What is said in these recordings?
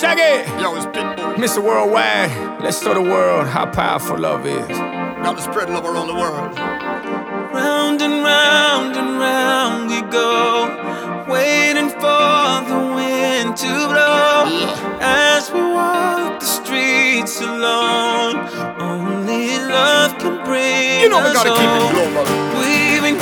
Shaggy, Yo, it's Pitbull. Mr. Worldwide. Let's show the world how powerful love is. Gotta spread love around the world. Round and round and round we go, waiting for the wind to blow. As we walk the streets alone, only love can bring You know we gotta keep it home. global. We've been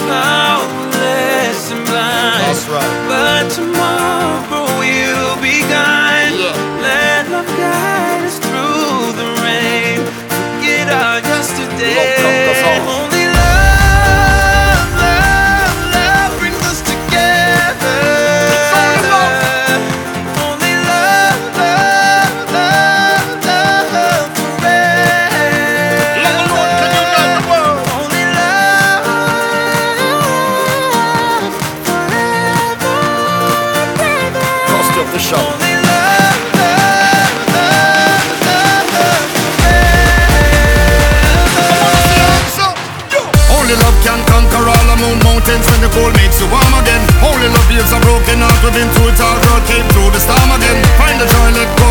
all the moon mountains when the cold makes you warm again. Only love heals a broken heart within through it all, girl came through the storm again. Find the joy, let go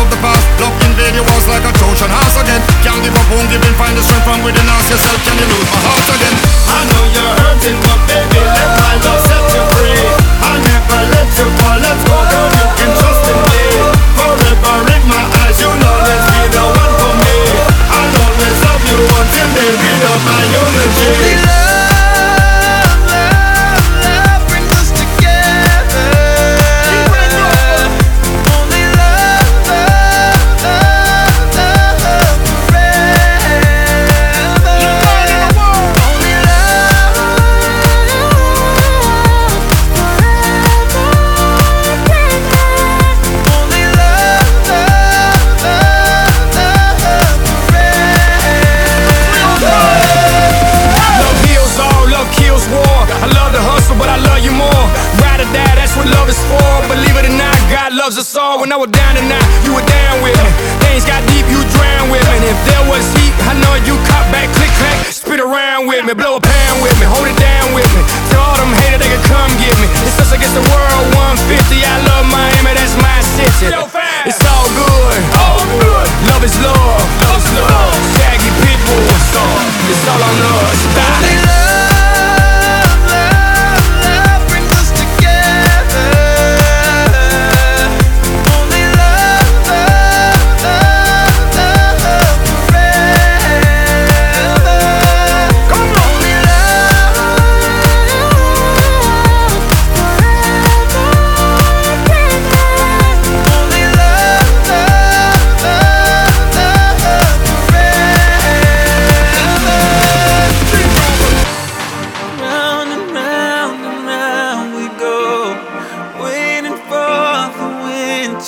loves us all. When I was down and out, you were down with me. Things got deep, you drowned with me. And if there was heat, I know you caught back, click clack, spit around with me, blow a pound with me, hold it down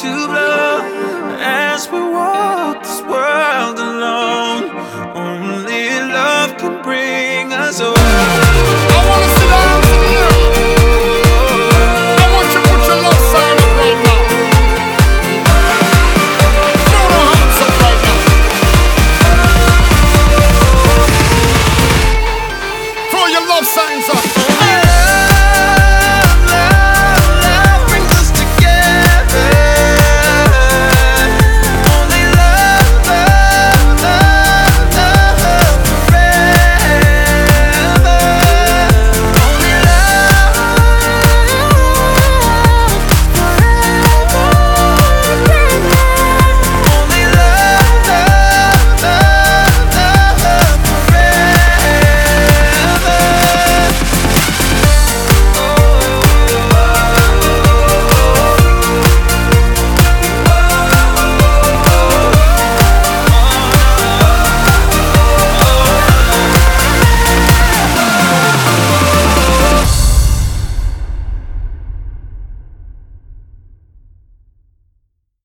to blow.